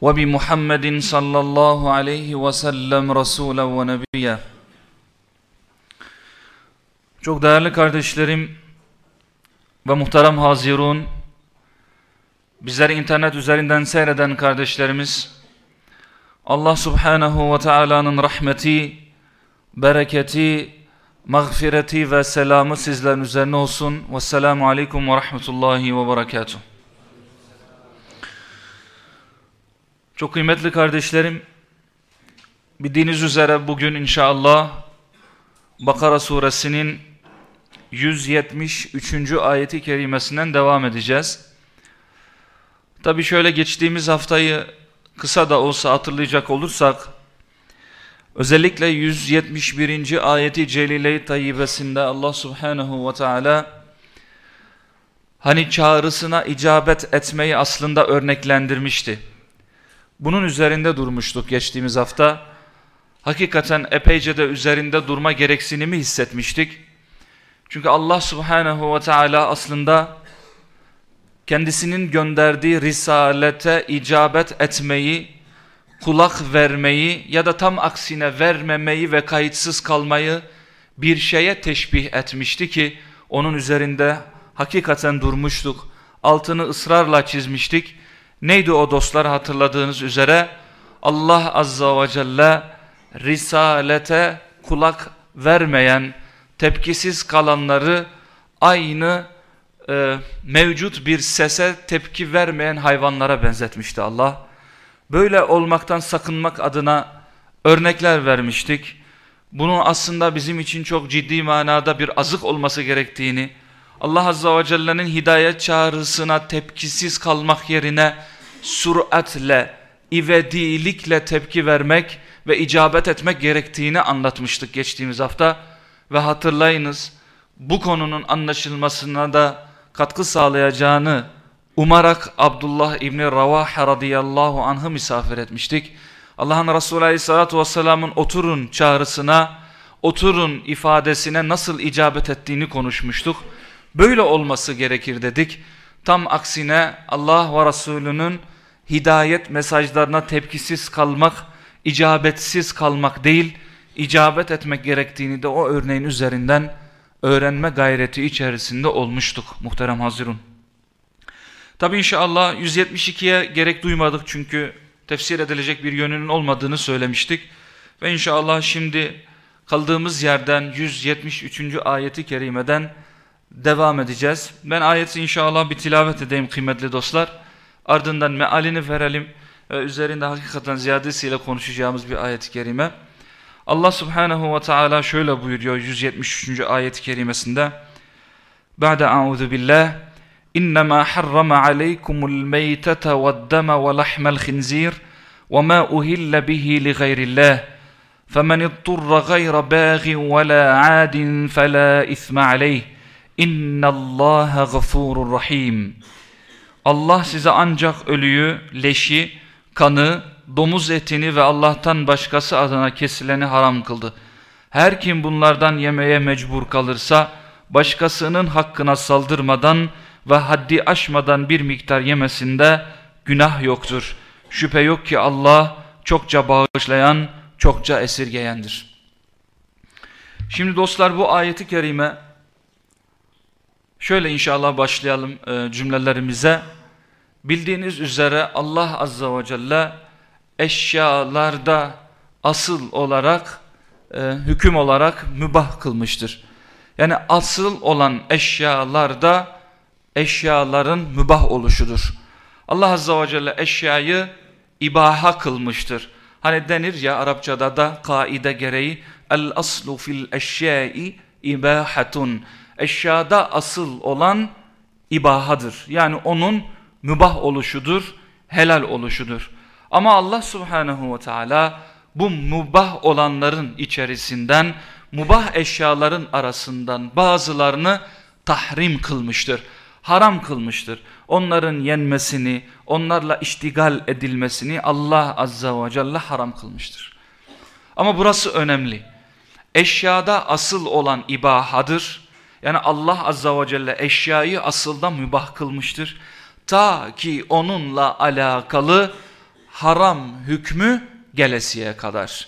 وبمحمد صلى الله عليه وسلم رسولا ونبيا Çok değerli kardeşlerim ve muhterem hazirun, bizleri internet üzerinden seyreden kardeşlerimiz, Allah subhanahu ve Taala'nın rahmeti, bereketi, mağfireti ve selamı sizlerin üzerine olsun. Vesselamu aleyküm ve rahmetullahi ve berekatuhu. Çok kıymetli kardeşlerim, bildiğiniz üzere bugün inşallah Bakara suresinin 173. ayeti kerimesinden devam edeceğiz. Tabi şöyle geçtiğimiz haftayı kısa da olsa hatırlayacak olursak, özellikle 171. ayeti Celile-i Tayyibesinde Allah Subhanahu ve Teala hani çağrısına icabet etmeyi aslında örneklendirmişti. Bunun üzerinde durmuştuk geçtiğimiz hafta. Hakikaten epeyce de üzerinde durma gereksinimi hissetmiştik. Çünkü Allah subhanehu ve teala aslında kendisinin gönderdiği risalete icabet etmeyi, kulak vermeyi ya da tam aksine vermemeyi ve kayıtsız kalmayı bir şeye teşbih etmişti ki onun üzerinde hakikaten durmuştuk. Altını ısrarla çizmiştik. Neydi o dostlar hatırladığınız üzere? Allah Azza ve Celle risalete kulak vermeyen, tepkisiz kalanları aynı e, mevcut bir sese tepki vermeyen hayvanlara benzetmişti Allah. Böyle olmaktan sakınmak adına örnekler vermiştik. Bunun aslında bizim için çok ciddi manada bir azık olması gerektiğini, Allah Azza ve Celle'nin hidayet çağrısına tepkisiz kalmak yerine süratle, ivedilikle tepki vermek ve icabet etmek gerektiğini anlatmıştık geçtiğimiz hafta. Ve hatırlayınız bu konunun anlaşılmasına da katkı sağlayacağını umarak Abdullah İbni Ravaha radıyallahu anh'ı misafir etmiştik. Allah'ın Resulü aleyhissalatu vesselamın oturun çağrısına, oturun ifadesine nasıl icabet ettiğini konuşmuştuk. Böyle olması gerekir dedik. Tam aksine Allah ve Resulünün hidayet mesajlarına tepkisiz kalmak, icabetsiz kalmak değil, icabet etmek gerektiğini de o örneğin üzerinden öğrenme gayreti içerisinde olmuştuk muhterem Hazirun. Tabi inşallah 172'ye gerek duymadık çünkü tefsir edilecek bir yönünün olmadığını söylemiştik. Ve inşallah şimdi kaldığımız yerden 173. ayeti kerimeden devam edeceğiz. Ben ayeti inşallah bir tilavet edeyim kıymetli dostlar. Ardından mealini verelim ve üzerinde hakikaten ziyadesiyle konuşacağımız bir ayet-i kerime. Allah subhanehu ve teala şöyle buyuruyor 173. ayet-i kerimesinde. Ba'de a'udhu billah. İnnemâ harrama aleykumul meytete ve'd-deme ve lahmel khinzir ve mâ uhille bihi li gayrillah. فَمَنِ اضْطُرَّ غَيْرَ بَاغٍ وَلَا عَادٍ فَلَا إِثْمَ عَلَيْهِ اِنَّ اللّٰهَ غَفُورٌ رَحِيمٌ Allah size ancak ölüyü, leşi, kanı, domuz etini ve Allah'tan başkası adına kesileni haram kıldı. Her kim bunlardan yemeye mecbur kalırsa, başkasının hakkına saldırmadan ve haddi aşmadan bir miktar yemesinde günah yoktur. Şüphe yok ki Allah çokça bağışlayan, çokça esirgeyendir. Şimdi dostlar bu ayeti kerime şöyle inşallah başlayalım e, cümlelerimize. Bildiğiniz üzere Allah Azza ve Celle eşyalarda asıl olarak e, hüküm olarak mübah kılmıştır. Yani asıl olan eşyalarda eşyaların mübah oluşudur. Allah Azza ve Celle eşyayı ibaha kılmıştır. Hani denir ya Arapçada da kaide gereği el aslu fil eşyai ibahatun. Eşyada asıl olan ibahadır. Yani onun mübah oluşudur, helal oluşudur. Ama Allah subhanehu ve teala bu mubah olanların içerisinden, mubah eşyaların arasından bazılarını tahrim kılmıştır. Haram kılmıştır. Onların yenmesini, onlarla iştigal edilmesini Allah azza ve celle haram kılmıştır. Ama burası önemli. Eşyada asıl olan ibahadır. Yani Allah azza ve celle eşyayı asılda mübah kılmıştır. Ta ki onunla alakalı haram hükmü gelesiye kadar.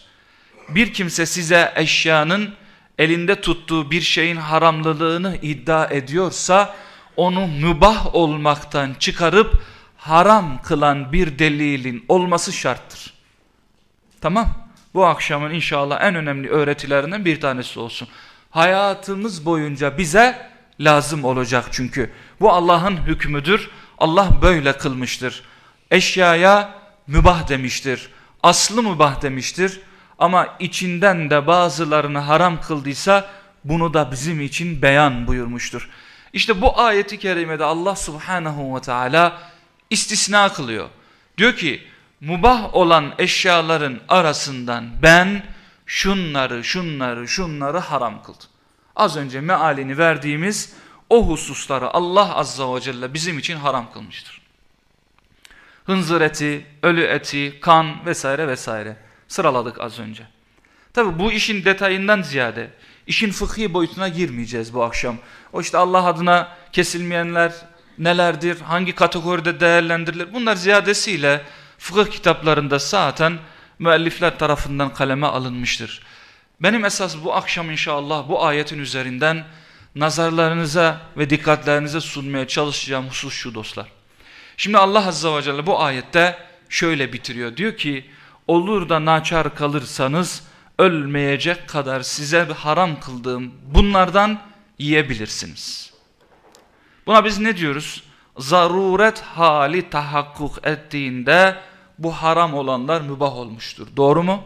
Bir kimse size eşyanın elinde tuttuğu bir şeyin haramlılığını iddia ediyorsa onu mübah olmaktan çıkarıp haram kılan bir delilin olması şarttır. Tamam. Bu akşamın inşallah en önemli öğretilerinden bir tanesi olsun. Hayatımız boyunca bize lazım olacak çünkü. Bu Allah'ın hükmüdür. Allah böyle kılmıştır. Eşyaya mübah demiştir. Aslı mübah demiştir. Ama içinden de bazılarını haram kıldıysa bunu da bizim için beyan buyurmuştur. İşte bu ayeti kerimede Allah subhanahu ve teala istisna kılıyor. Diyor ki mubah olan eşyaların arasından ben şunları şunları şunları haram kıldım. Az önce mealini verdiğimiz o hususları Allah azza ve celle bizim için haram kılmıştır. Hınzır eti, ölü eti, kan vesaire vesaire sıraladık az önce. Tabi bu işin detayından ziyade işin fıkhi boyutuna girmeyeceğiz bu akşam. O işte Allah adına kesilmeyenler nelerdir, hangi kategoride değerlendirilir bunlar ziyadesiyle fıkıh kitaplarında zaten müellifler tarafından kaleme alınmıştır. Benim esas bu akşam inşallah bu ayetin üzerinden nazarlarınıza ve dikkatlerinize sunmaya çalışacağım husus şu dostlar. Şimdi Allah Azze ve Celle bu ayette şöyle bitiriyor. Diyor ki olur da naçar kalırsanız ölmeyecek kadar size haram kıldığım bunlardan yiyebilirsiniz. Buna biz ne diyoruz? Zaruret hali tahakkuk ettiğinde bu haram olanlar mübah olmuştur. Doğru mu?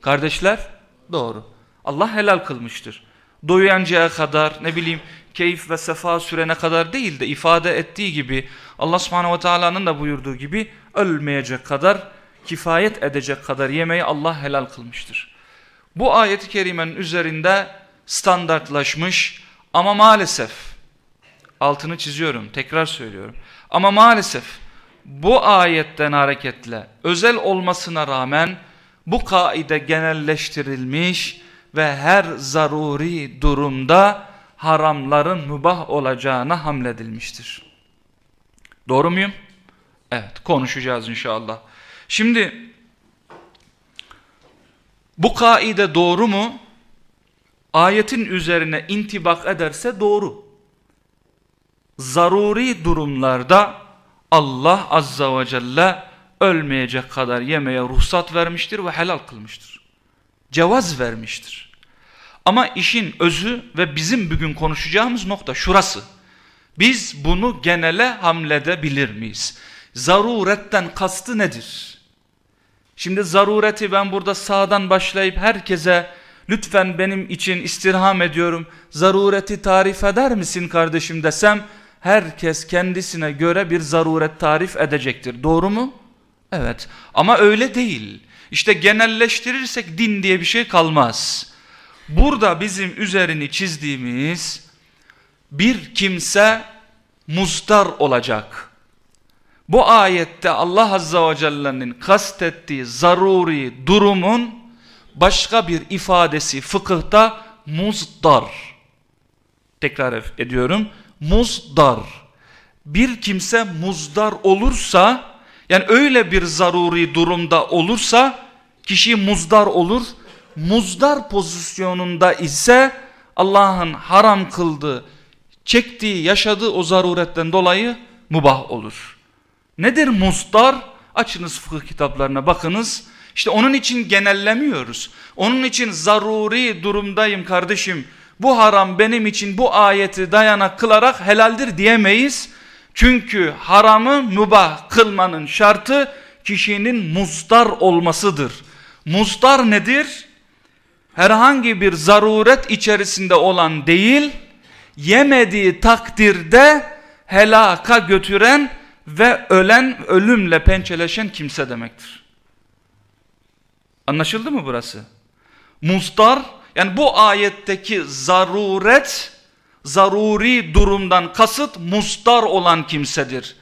Kardeşler? Doğru. Allah helal kılmıştır. Doyuyancaya kadar ne bileyim keyif ve sefa sürene kadar değil de ifade ettiği gibi Allah subhanehu ve teala'nın da buyurduğu gibi ölmeyecek kadar kifayet edecek kadar yemeği Allah helal kılmıştır. Bu ayeti kerimenin üzerinde standartlaşmış ama maalesef altını çiziyorum tekrar söylüyorum ama maalesef bu ayetten hareketle özel olmasına rağmen bu kaide genelleştirilmiş ve her zaruri durumda haramların mübah olacağına hamledilmiştir. Doğru muyum? Evet konuşacağız inşallah. Şimdi bu kaide doğru mu? Ayetin üzerine intibak ederse doğru. Zaruri durumlarda Allah azza ve celle ölmeyecek kadar yemeye ruhsat vermiştir ve helal kılmıştır. Cevaz vermiştir. Ama işin özü ve bizim bugün konuşacağımız nokta şurası. Biz bunu genele hamledebilir miyiz? Zaruretten kastı nedir? Şimdi zarureti ben burada sağdan başlayıp herkese lütfen benim için istirham ediyorum. Zarureti tarif eder misin kardeşim desem herkes kendisine göre bir zaruret tarif edecektir. Doğru mu? Evet ama öyle değil. İşte genelleştirirsek din diye bir şey kalmaz. Burada bizim üzerini çizdiğimiz bir kimse muzdar olacak. Bu ayette Allah Azza ve Celle'nin kastettiği zaruri durumun başka bir ifadesi fıkıhta muzdar. Tekrar ediyorum. Muzdar. Bir kimse muzdar olursa yani öyle bir zaruri durumda olursa kişi muzdar olur. Muzdar pozisyonunda ise Allah'ın haram kıldığı, çektiği, yaşadığı o zaruretten dolayı mubah olur. Nedir muzdar? Açınız fıkıh kitaplarına bakınız. İşte onun için genellemiyoruz. Onun için zaruri durumdayım kardeşim. Bu haram benim için bu ayeti dayanak kılarak helaldir diyemeyiz. Çünkü haramı mübah kılmanın şartı kişinin muzdar olmasıdır. Muzdar nedir? Herhangi bir zaruret içerisinde olan değil, yemediği takdirde helaka götüren ve ölen, ölümle pençeleşen kimse demektir. Anlaşıldı mı burası? Mustar yani bu ayetteki zaruret zaruri durumdan kasıt mustar olan kimsedir.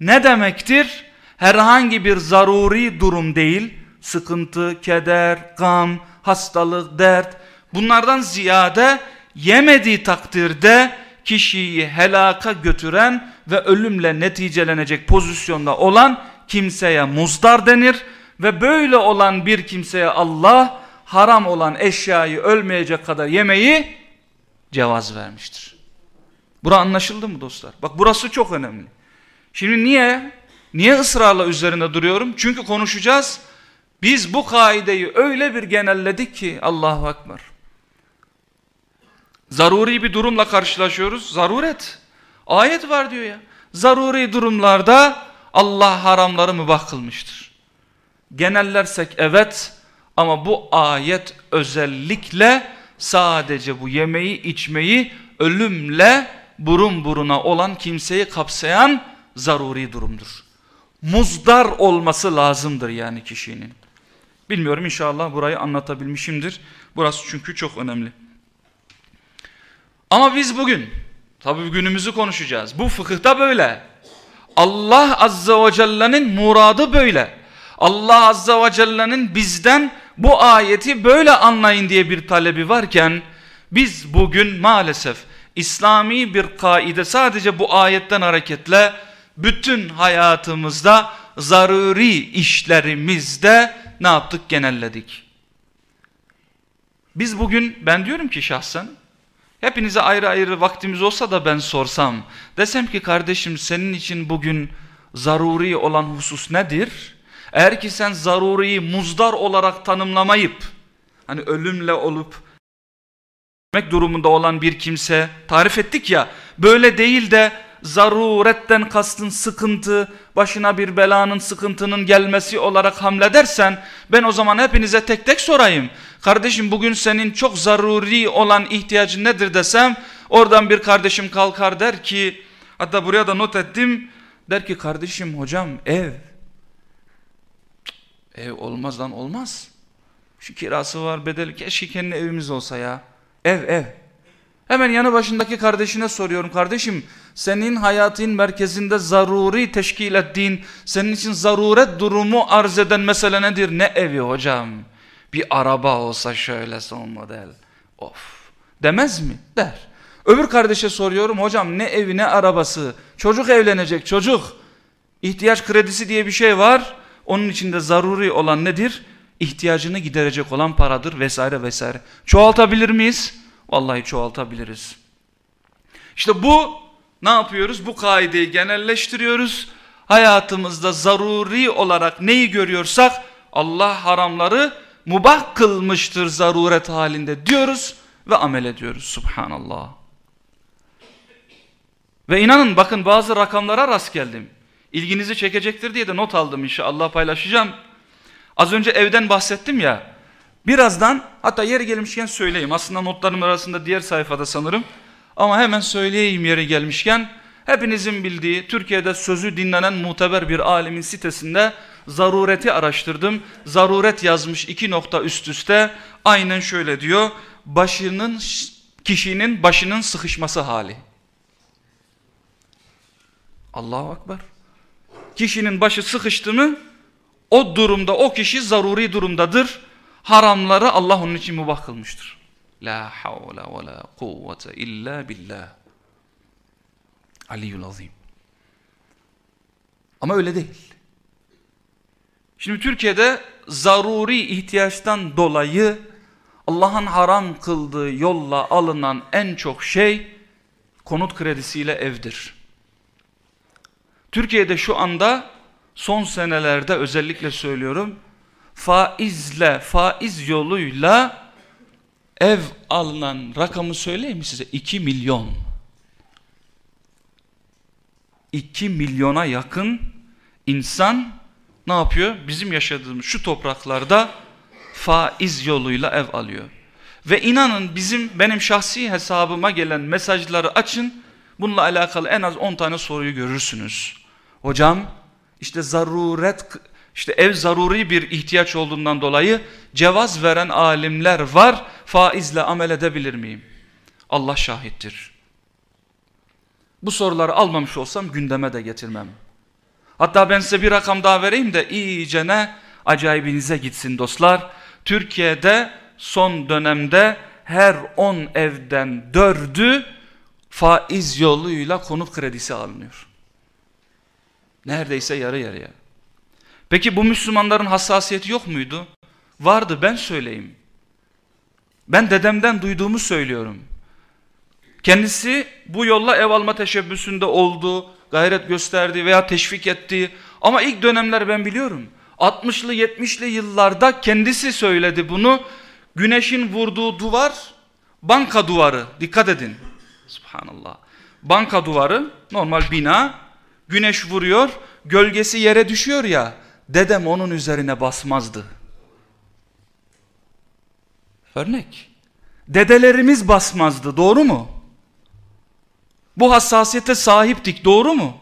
Ne demektir? Herhangi bir zaruri durum değil, sıkıntı, keder, gam, hastalık, dert bunlardan ziyade yemediği takdirde kişiyi helaka götüren ve ölümle neticelenecek pozisyonda olan kimseye muzdar denir ve böyle olan bir kimseye Allah haram olan eşyayı ölmeyecek kadar yemeyi cevaz vermiştir. Bura anlaşıldı mı dostlar? Bak burası çok önemli. Şimdi niye? Niye ısrarla üzerinde duruyorum? Çünkü konuşacağız. Biz bu kaideyi öyle bir genelledik ki Allahu Ekber. Zaruri bir durumla karşılaşıyoruz. Zaruret. Ayet var diyor ya. Zaruri durumlarda Allah haramları mübah kılmıştır. Genellersek evet ama bu ayet özellikle sadece bu yemeği içmeyi ölümle burun buruna olan kimseyi kapsayan zaruri durumdur. Muzdar olması lazımdır yani kişinin. Bilmiyorum inşallah burayı anlatabilmişimdir. Burası çünkü çok önemli. Ama biz bugün, tabi günümüzü konuşacağız. Bu fıkıhta böyle. Allah Azze ve Celle'nin muradı böyle. Allah Azze ve Celle'nin bizden bu ayeti böyle anlayın diye bir talebi varken biz bugün maalesef İslami bir kaide sadece bu ayetten hareketle bütün hayatımızda zaruri işlerimizde ne yaptık genelledik. Biz bugün ben diyorum ki şahsen hepinize ayrı ayrı vaktimiz olsa da ben sorsam desem ki kardeşim senin için bugün zaruri olan husus nedir? Eğer ki sen zaruriyi muzdar olarak tanımlamayıp hani ölümle olup demek durumunda olan bir kimse tarif ettik ya böyle değil de zaruretten kastın sıkıntı başına bir belanın sıkıntının gelmesi olarak hamledersen ben o zaman hepinize tek tek sorayım. Kardeşim bugün senin çok zaruri olan ihtiyacın nedir desem oradan bir kardeşim kalkar der ki hatta buraya da not ettim der ki kardeşim hocam ev Ev olmaz lan olmaz. Şu kirası var bedeli keşke kendi evimiz olsa ya. Ev ev. Hemen yanı başındaki kardeşine soruyorum. Kardeşim senin hayatın merkezinde zaruri teşkil ettiğin, senin için zaruret durumu arz eden mesele nedir? Ne evi hocam? Bir araba olsa şöyle son model. Of. Demez mi? Der. Öbür kardeşe soruyorum. Hocam ne evi ne arabası? Çocuk evlenecek çocuk. İhtiyaç kredisi diye bir şey var. Onun içinde zaruri olan nedir? İhtiyacını giderecek olan paradır vesaire vesaire. Çoğaltabilir miyiz? Vallahi çoğaltabiliriz. İşte bu ne yapıyoruz? Bu kaideyi genelleştiriyoruz. Hayatımızda zaruri olarak neyi görüyorsak Allah haramları mubah kılmıştır zaruret halinde diyoruz ve amel ediyoruz. Subhanallah. Ve inanın bakın bazı rakamlara rast geldim ilginizi çekecektir diye de not aldım inşallah paylaşacağım. Az önce evden bahsettim ya. Birazdan hatta yeri gelmişken söyleyeyim. Aslında notlarım arasında diğer sayfada sanırım. Ama hemen söyleyeyim yeri gelmişken. Hepinizin bildiği Türkiye'de sözü dinlenen muteber bir alimin sitesinde zarureti araştırdım. Zaruret yazmış iki nokta üst üste. Aynen şöyle diyor. Başının kişinin başının sıkışması hali. Allahu Akbar kişinin başı sıkıştı mı o durumda o kişi zaruri durumdadır. Haramları Allah onun için mübah kılmıştır. La havle ve la kuvvete illa billah. Aliyyul azim. Ama öyle değil. Şimdi Türkiye'de zaruri ihtiyaçtan dolayı Allah'ın haram kıldığı yolla alınan en çok şey konut kredisiyle evdir. Türkiye'de şu anda son senelerde özellikle söylüyorum faizle, faiz yoluyla ev alınan rakamı söyleyeyim mi size? 2 milyon. 2 milyona yakın insan ne yapıyor? Bizim yaşadığımız şu topraklarda faiz yoluyla ev alıyor. Ve inanın bizim benim şahsi hesabıma gelen mesajları açın. Bununla alakalı en az 10 tane soruyu görürsünüz. Hocam işte zaruret İşte ev zaruri bir ihtiyaç olduğundan dolayı cevaz veren alimler var. Faizle amel edebilir miyim? Allah şahittir. Bu soruları almamış olsam gündeme de getirmem. Hatta ben size bir rakam daha vereyim de iyice ne acayibinize gitsin dostlar. Türkiye'de son dönemde her 10 evden 4'ü faiz yoluyla konut kredisi alınıyor. Neredeyse yarı yarıya. Peki bu Müslümanların hassasiyeti yok muydu? Vardı ben söyleyeyim. Ben dedemden duyduğumu söylüyorum. Kendisi bu yolla ev alma teşebbüsünde oldu, gayret gösterdi veya teşvik etti. Ama ilk dönemler ben biliyorum. 60'lı 70'li yıllarda kendisi söyledi bunu. Güneşin vurduğu duvar banka duvarı. Dikkat edin. Subhanallah. Banka duvarı normal bina. Güneş vuruyor. Gölgesi yere düşüyor ya. Dedem onun üzerine basmazdı. Örnek. Dedelerimiz basmazdı. Doğru mu? Bu hassasiyete sahiptik. Doğru mu?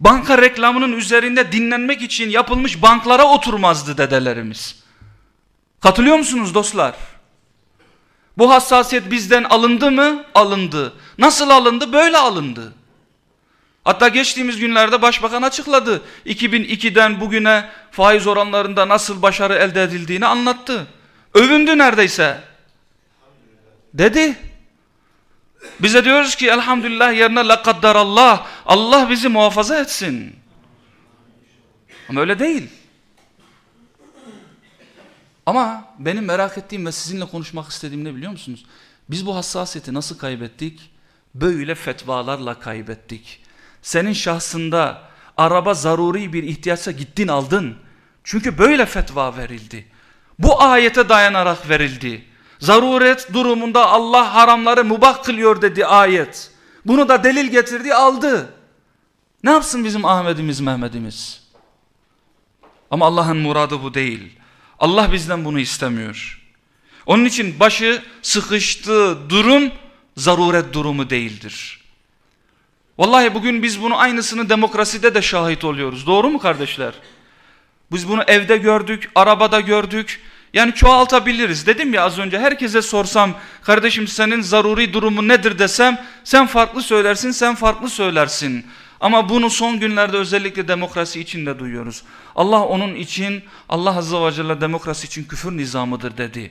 Banka reklamının üzerinde dinlenmek için yapılmış banklara oturmazdı dedelerimiz. Katılıyor musunuz dostlar? Bu hassasiyet bizden alındı mı? Alındı. Nasıl alındı? Böyle alındı. Hatta geçtiğimiz günlerde başbakan açıkladı. 2002'den bugüne faiz oranlarında nasıl başarı elde edildiğini anlattı. Övündü neredeyse. Dedi. Bize diyoruz ki elhamdülillah yerine Allah. Allah bizi muhafaza etsin. Ama öyle değil. Ama benim merak ettiğim ve sizinle konuşmak istediğim ne biliyor musunuz? Biz bu hassasiyeti nasıl kaybettik? Böyle fetvalarla kaybettik. Senin şahsında araba zaruri bir ihtiyaçsa gittin aldın. Çünkü böyle fetva verildi. Bu ayete dayanarak verildi. Zaruret durumunda Allah haramları mubah kılıyor dedi ayet. Bunu da delil getirdi aldı. Ne yapsın bizim Ahmet'imiz Mehmet'imiz? Ama Allah'ın muradı bu değil. Allah bizden bunu istemiyor. Onun için başı sıkıştığı durum zaruret durumu değildir. Vallahi bugün biz bunu aynısını demokraside de şahit oluyoruz. Doğru mu kardeşler? Biz bunu evde gördük, arabada gördük. Yani çoğaltabiliriz. Dedim ya az önce herkese sorsam kardeşim senin zaruri durumu nedir desem sen farklı söylersin, sen farklı söylersin. Ama bunu son günlerde özellikle demokrasi için de duyuyoruz. Allah onun için, Allah Azze ve Celle demokrasi için küfür nizamıdır dedi.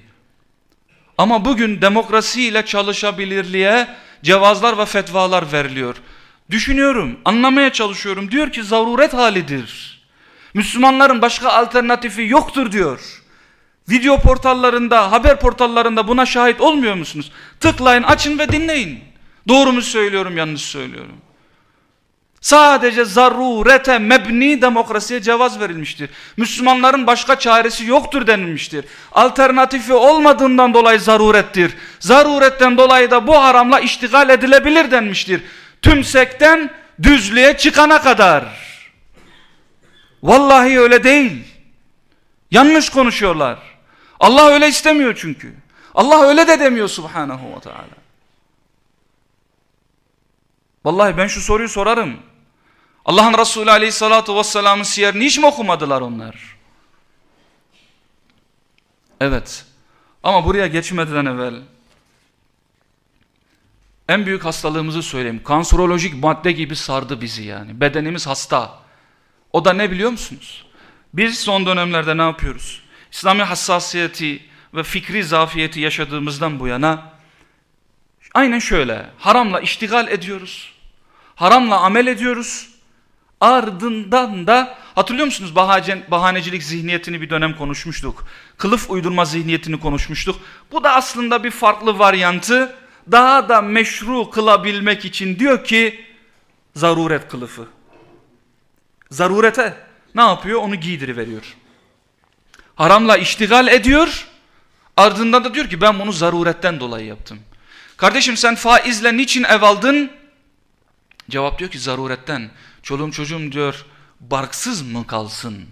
Ama bugün demokrasiyle çalışabilirliğe cevazlar ve fetvalar veriliyor. Düşünüyorum, anlamaya çalışıyorum. Diyor ki zaruret halidir. Müslümanların başka alternatifi yoktur diyor. Video portallarında, haber portallarında buna şahit olmuyor musunuz? Tıklayın, açın ve dinleyin. Doğru mu söylüyorum, yanlış söylüyorum. Sadece zarurete mebni demokrasiye cevaz verilmiştir. Müslümanların başka çaresi yoktur denilmiştir. Alternatifi olmadığından dolayı zarurettir. Zaruretten dolayı da bu haramla iştigal edilebilir denmiştir. Tümsekten düzlüğe çıkana kadar. Vallahi öyle değil. Yanlış konuşuyorlar. Allah öyle istemiyor çünkü. Allah öyle de demiyor subhanahu ve teala. Vallahi ben şu soruyu sorarım. Allah'ın Resulü aleyhissalatu vesselamın siyerini hiç mi okumadılar onlar? Evet. Ama buraya geçmeden evvel en büyük hastalığımızı söyleyeyim. Kanserolojik madde gibi sardı bizi yani. Bedenimiz hasta. O da ne biliyor musunuz? Biz son dönemlerde ne yapıyoruz? İslami hassasiyeti ve fikri zafiyeti yaşadığımızdan bu yana aynen şöyle haramla iştigal ediyoruz. Haramla amel ediyoruz. Ardından da hatırlıyor musunuz bahacen, bahanecilik zihniyetini bir dönem konuşmuştuk. Kılıf uydurma zihniyetini konuşmuştuk. Bu da aslında bir farklı varyantı. Daha da meşru kılabilmek için diyor ki zaruret kılıfı. Zarurete ne yapıyor? Onu giydiriveriyor. Haramla iştigal ediyor. Ardından da diyor ki ben bunu zaruretten dolayı yaptım. Kardeşim sen faizle niçin ev aldın? Cevap diyor ki zaruretten. Çoluğum çocuğum diyor barksız mı kalsın?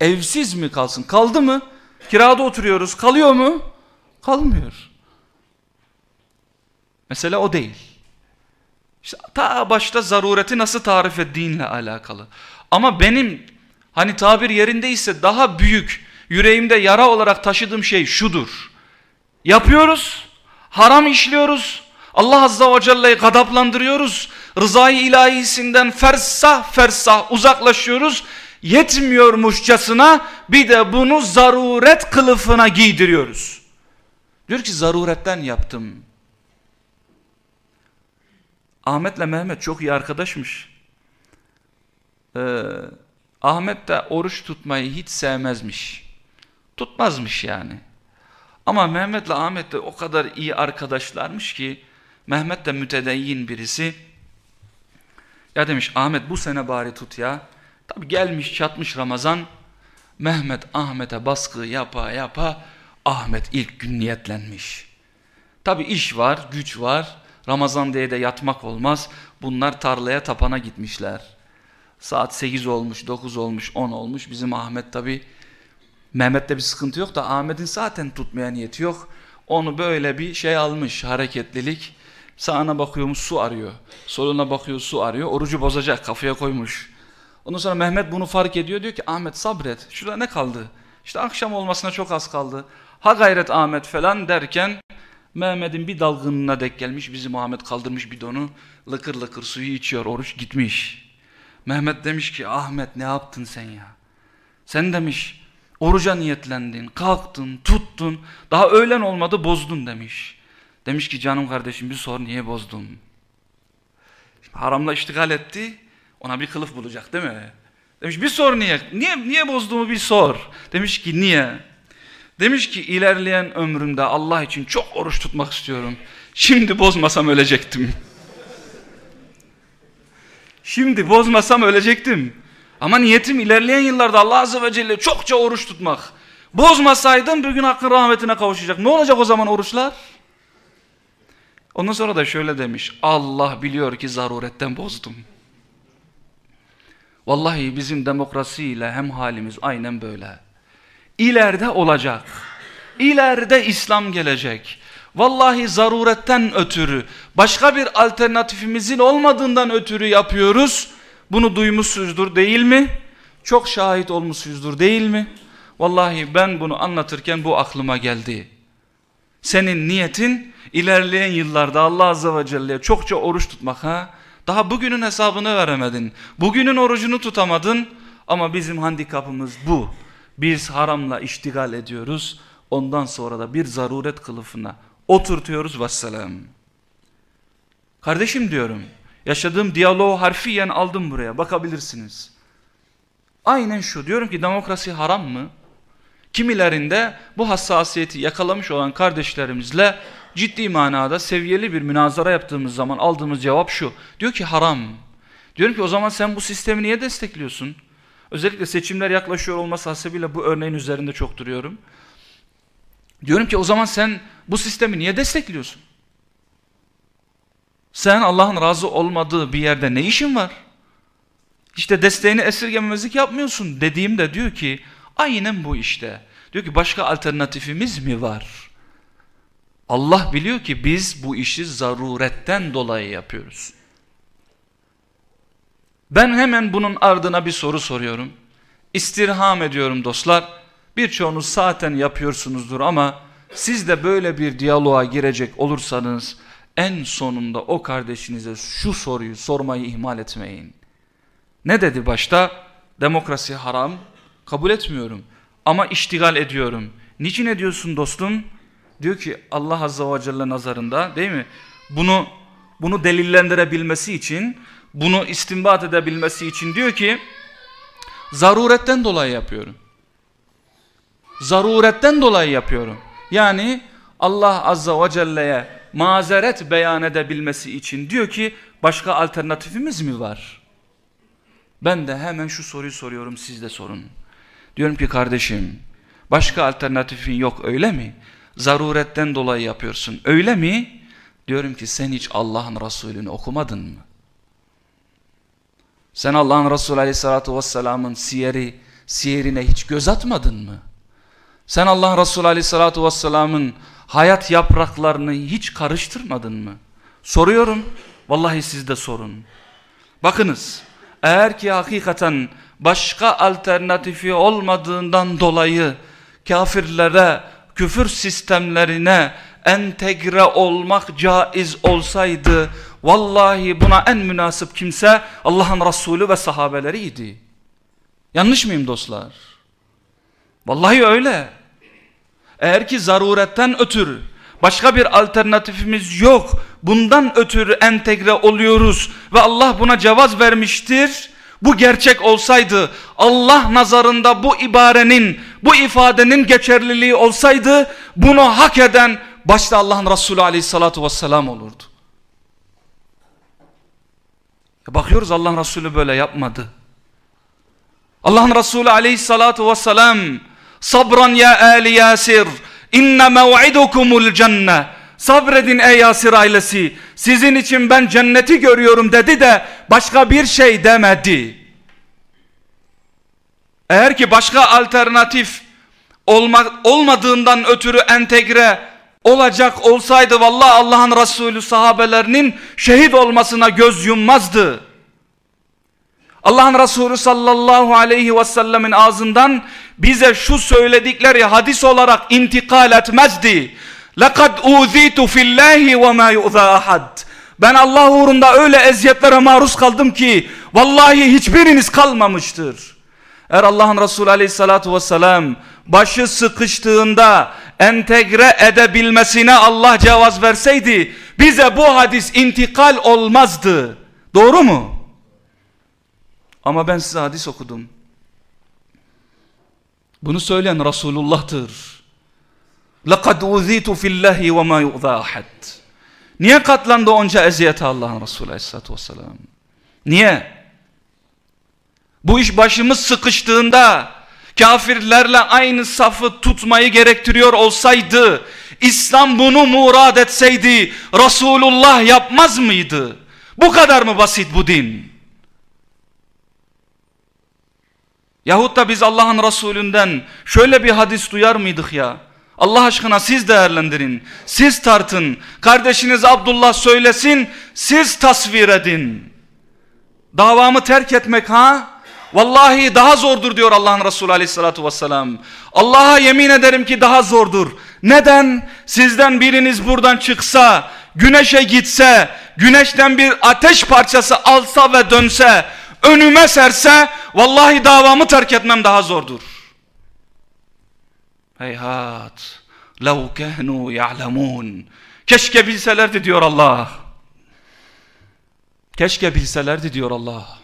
Evsiz mi kalsın? Kaldı mı? Kirada oturuyoruz. Kalıyor mu? Kalmıyor. Mesele o değil. İşte ta başta zarureti nasıl tarif ettiğinle alakalı. Ama benim hani tabir yerindeyse daha büyük yüreğimde yara olarak taşıdığım şey şudur. Yapıyoruz, haram işliyoruz, Allah Azza ve Celle'yi gadaplandırıyoruz, rızayı ilahisinden fersah fersah uzaklaşıyoruz, yetmiyormuşçasına bir de bunu zaruret kılıfına giydiriyoruz. Diyor ki zaruretten yaptım. Ahmet'le Mehmet çok iyi arkadaşmış. Ee, Ahmet de oruç tutmayı hiç sevmezmiş. Tutmazmış yani. Ama Mehmet'le Ahmet de o kadar iyi arkadaşlarmış ki Mehmet de mütedeyyin birisi. Ya demiş Ahmet bu sene bari tut ya. Tabi gelmiş çatmış Ramazan. Mehmet Ahmet'e baskı yapa yapa Ahmet ilk gün niyetlenmiş. Tabi iş var, güç var. Ramazan diye de yatmak olmaz. Bunlar tarlaya tapana gitmişler. Saat 8 olmuş, 9 olmuş, 10 olmuş. Bizim Ahmet tabi Mehmet'te bir sıkıntı yok da Ahmet'in zaten tutmaya niyeti yok. Onu böyle bir şey almış hareketlilik. Sağına bakıyormuş su arıyor. Soluna bakıyor su arıyor. Orucu bozacak kafaya koymuş. Ondan sonra Mehmet bunu fark ediyor. Diyor ki Ahmet sabret. Şurada ne kaldı? İşte akşam olmasına çok az kaldı. Ha gayret Ahmet falan derken Mehmet'in bir dalgınlığına dek gelmiş. Bizi Muhammed kaldırmış bidonu. Lıkır lıkır suyu içiyor. Oruç gitmiş. Mehmet demiş ki Ahmet ne yaptın sen ya? Sen demiş oruca niyetlendin, kalktın, tuttun. Daha öğlen olmadı bozdun demiş. Demiş ki canım kardeşim bir sor niye bozdum? Haramla iştigal etti. Ona bir kılıf bulacak değil mi? Demiş bir sor niye? Niye, niye bozduğumu bir sor. Demiş ki niye? Demiş ki ilerleyen ömrümde Allah için çok oruç tutmak istiyorum. Şimdi bozmasam ölecektim. Şimdi bozmasam ölecektim. Ama niyetim ilerleyen yıllarda Allah Azze ve Celle çokça oruç tutmak. Bozmasaydım bugün hakkın rahmetine kavuşacak. Ne olacak o zaman oruçlar? Ondan sonra da şöyle demiş. Allah biliyor ki zaruretten bozdum. Vallahi bizim demokrasiyle hem halimiz aynen böyle. İleride olacak. İleride İslam gelecek. Vallahi zaruretten ötürü, başka bir alternatifimizin olmadığından ötürü yapıyoruz. Bunu duymuşsuzdur değil mi? Çok şahit olmuşsuzdur değil mi? Vallahi ben bunu anlatırken bu aklıma geldi. Senin niyetin ilerleyen yıllarda Allah Azze ve Celle'ye çokça oruç tutmak ha? Daha bugünün hesabını veremedin. Bugünün orucunu tutamadın. Ama bizim handikapımız bu. Biz haramla iştigal ediyoruz. Ondan sonra da bir zaruret kılıfına oturtuyoruz vesselam. Kardeşim diyorum. Yaşadığım diyaloğu harfiyen aldım buraya. Bakabilirsiniz. Aynen şu. Diyorum ki demokrasi haram mı? Kimilerinde bu hassasiyeti yakalamış olan kardeşlerimizle ciddi manada seviyeli bir münazara yaptığımız zaman aldığımız cevap şu. Diyor ki haram. Diyorum ki o zaman sen bu sistemi niye destekliyorsun? Özellikle seçimler yaklaşıyor olması hasebiyle bu örneğin üzerinde çok duruyorum. Diyorum ki o zaman sen bu sistemi niye destekliyorsun? Sen Allah'ın razı olmadığı bir yerde ne işin var? İşte desteğini esirgememezlik yapmıyorsun dediğimde diyor ki aynen bu işte. Diyor ki başka alternatifimiz mi var? Allah biliyor ki biz bu işi zaruretten dolayı yapıyoruz. Ben hemen bunun ardına bir soru soruyorum. İstirham ediyorum dostlar. Birçoğunuz zaten yapıyorsunuzdur ama siz de böyle bir diyaloğa girecek olursanız en sonunda o kardeşinize şu soruyu sormayı ihmal etmeyin. Ne dedi başta? Demokrasi haram, kabul etmiyorum ama iştigal ediyorum. Niçin ediyorsun dostum? Diyor ki Allah Azze ve Celle nazarında değil mi? Bunu bunu delillendirebilmesi için, bunu istinbat edebilmesi için diyor ki zaruretten dolayı yapıyorum. Zaruretten dolayı yapıyorum. Yani Allah Azza ve Celle'ye mazeret beyan edebilmesi için diyor ki başka alternatifimiz mi var? Ben de hemen şu soruyu soruyorum siz de sorun. Diyorum ki kardeşim başka alternatifin yok öyle mi? Zaruretten dolayı yapıyorsun öyle mi? Diyorum ki sen hiç Allah'ın Resulünü okumadın mı? Sen Allah'ın Resulü Aleyhisselatü Vesselam'ın siyeri, siyerine hiç göz atmadın mı? Sen Allah'ın Resulü Aleyhisselatü Vesselam'ın hayat yapraklarını hiç karıştırmadın mı? Soruyorum. Vallahi siz de sorun. Bakınız. Eğer ki hakikaten başka alternatifi olmadığından dolayı kafirlere, küfür sistemlerine entegre olmak caiz olsaydı vallahi buna en münasip kimse Allah'ın Resulü ve sahabeleriydi. Yanlış mıyım dostlar? Vallahi öyle. Eğer ki zaruretten ötürü başka bir alternatifimiz yok. Bundan ötürü entegre oluyoruz ve Allah buna cevaz vermiştir. Bu gerçek olsaydı Allah nazarında bu ibarenin, bu ifadenin geçerliliği olsaydı bunu hak eden başta Allah'ın Resulü aleyhissalatu vesselam olurdu. Bakıyoruz Allah'ın Resulü böyle yapmadı. Allah'ın Resulü aleyhissalatu vesselam sabran ya Ali Yasir inne mev'idukumul cenne sabredin ey Yasir ailesi sizin için ben cenneti görüyorum dedi de başka bir şey demedi. Eğer ki başka alternatif olma, olmadığından ötürü entegre olacak olsaydı vallahi Allah'ın Resulü sahabelerinin şehit olmasına göz yummazdı. Allah'ın Resulü sallallahu aleyhi ve sellemin ağzından bize şu söyledikleri hadis olarak intikal etmezdi. لَقَدْ اُذِيتُ فِي اللّٰهِ وَمَا يُؤْذَى أَحَدٍ Ben Allah uğrunda öyle eziyetlere maruz kaldım ki vallahi hiçbiriniz kalmamıştır. Eğer Allah'ın Resulü aleyhissalatu vesselam başı sıkıştığında entegre edebilmesine Allah cevaz verseydi bize bu hadis intikal olmazdı. Doğru mu? Ama ben size hadis okudum. Bunu söyleyen Resulullah'tır. لَقَدْ اُذِيتُ فِي اللّٰهِ وَمَا يُؤْذَى أَحَدٍ Niye katlandı onca eziyete Allah'ın Resulü Aleyhisselatü Vesselam? Niye? Bu iş başımız sıkıştığında kafirlerle aynı safı tutmayı gerektiriyor olsaydı, İslam bunu murad etseydi Resulullah yapmaz mıydı? Bu kadar mı basit bu din? Yahut da biz Allah'ın Resulünden şöyle bir hadis duyar mıydık ya? Allah aşkına siz değerlendirin. Siz tartın. Kardeşiniz Abdullah söylesin. Siz tasvir edin. Davamı terk etmek ha? Vallahi daha zordur diyor Allah'ın Resulü aleyhissalatu vesselam. Allah'a yemin ederim ki daha zordur. Neden? Sizden biriniz buradan çıksa, güneşe gitse, güneşten bir ateş parçası alsa ve dönse, önüme serse vallahi davamı terk etmem daha zordur. Heyhat. Lev kehnu ya'lemun. Keşke bilselerdi diyor Allah. Keşke bilselerdi diyor Allah.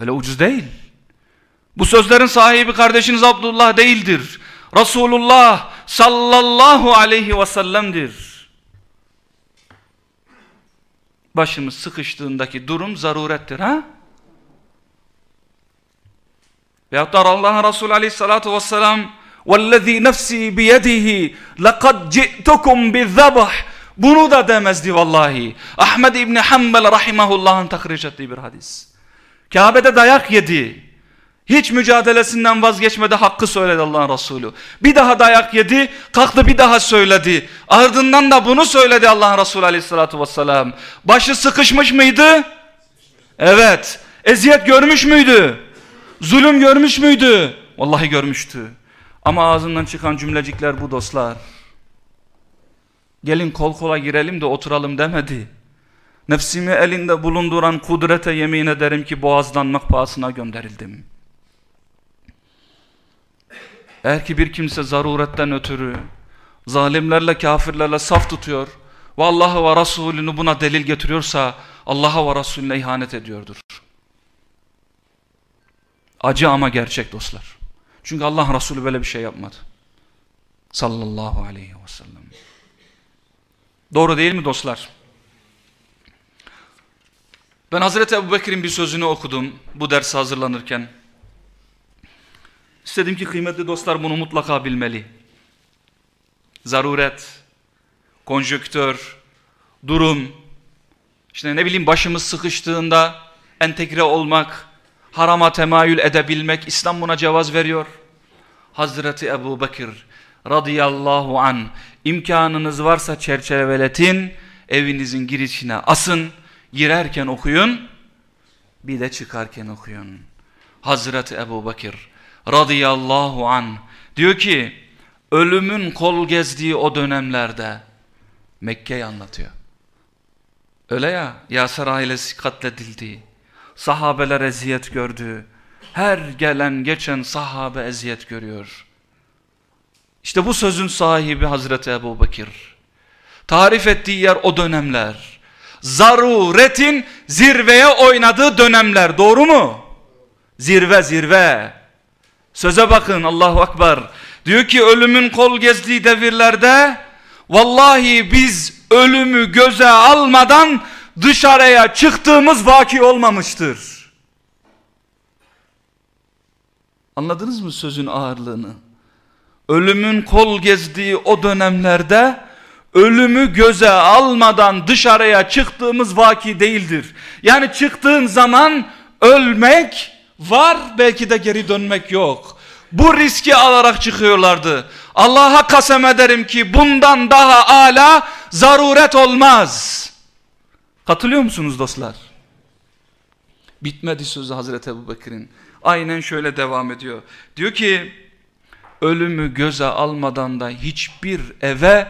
Öyle ucuz değil. Bu sözlerin sahibi kardeşiniz Abdullah değildir. Resulullah sallallahu aleyhi ve sellem'dir. başımız sıkıştığındaki durum zarurettir ha? Veyahut da Allah'ın Resulü aleyhissalatu vesselam وَالَّذ۪ي نَفْسِي بِيَدِهِ لَقَدْ جِئْتُكُمْ بِالذَّبَحِ Bunu da demezdi vallahi. Ahmed İbni Hanbel rahimahullah'ın tahriş ettiği bir hadis. Kabe'de dayak yedi. Hiç mücadelesinden vazgeçmedi hakkı söyledi Allah'ın Resulü. Bir daha dayak yedi kalktı bir daha söyledi. Ardından da bunu söyledi Allah'ın Resulü aleyhissalatü vesselam. Başı sıkışmış mıydı? Evet. Eziyet görmüş müydü? Zulüm görmüş müydü? Vallahi görmüştü. Ama ağzından çıkan cümlecikler bu dostlar. Gelin kol kola girelim de oturalım demedi. Nefsimi elinde bulunduran kudrete yemin ederim ki boğazlanmak pahasına gönderildim. Eğer ki bir kimse zaruretten ötürü zalimlerle kafirlerle saf tutuyor ve Allah'ı ve Resulünü buna delil getiriyorsa Allah'a ve Resulüne ihanet ediyordur. Acı ama gerçek dostlar. Çünkü Allah Resulü böyle bir şey yapmadı. Sallallahu aleyhi ve sellem. Doğru değil mi dostlar? Ben Hazreti Ebu Bekir'in bir sözünü okudum bu derse hazırlanırken. İstedim ki kıymetli dostlar bunu mutlaka bilmeli. Zaruret, konjöktör, durum, işte ne bileyim başımız sıkıştığında entegre olmak, harama temayül edebilmek, İslam buna cevaz veriyor. Hazreti Ebu Bekir radıyallahu an imkanınız varsa çerçeveletin, evinizin girişine asın, girerken okuyun, Bir de çıkarken okuyun. Hazreti Ebu Bakır radıyallahu an diyor ki ölümün kol gezdiği o dönemlerde Mekke'yi anlatıyor. Öyle ya Yasir ailesi katledildi. Sahabeler eziyet gördü. Her gelen geçen sahabe eziyet görüyor. İşte bu sözün sahibi Hazreti Ebu Bakır. Tarif ettiği yer o dönemler. Zaruretin zirveye oynadığı dönemler. Doğru mu? Zirve zirve. Söze bakın Allahu Akbar. Diyor ki ölümün kol gezdiği devirlerde vallahi biz ölümü göze almadan dışarıya çıktığımız vaki olmamıştır. Anladınız mı sözün ağırlığını? Ölümün kol gezdiği o dönemlerde ölümü göze almadan dışarıya çıktığımız vaki değildir. Yani çıktığın zaman ölmek var belki de geri dönmek yok. Bu riski alarak çıkıyorlardı. Allah'a kasem ederim ki bundan daha ala zaruret olmaz. Katılıyor musunuz dostlar? Bitmedi sözü Hazreti Ebu Bekir'in. Aynen şöyle devam ediyor. Diyor ki ölümü göze almadan da hiçbir eve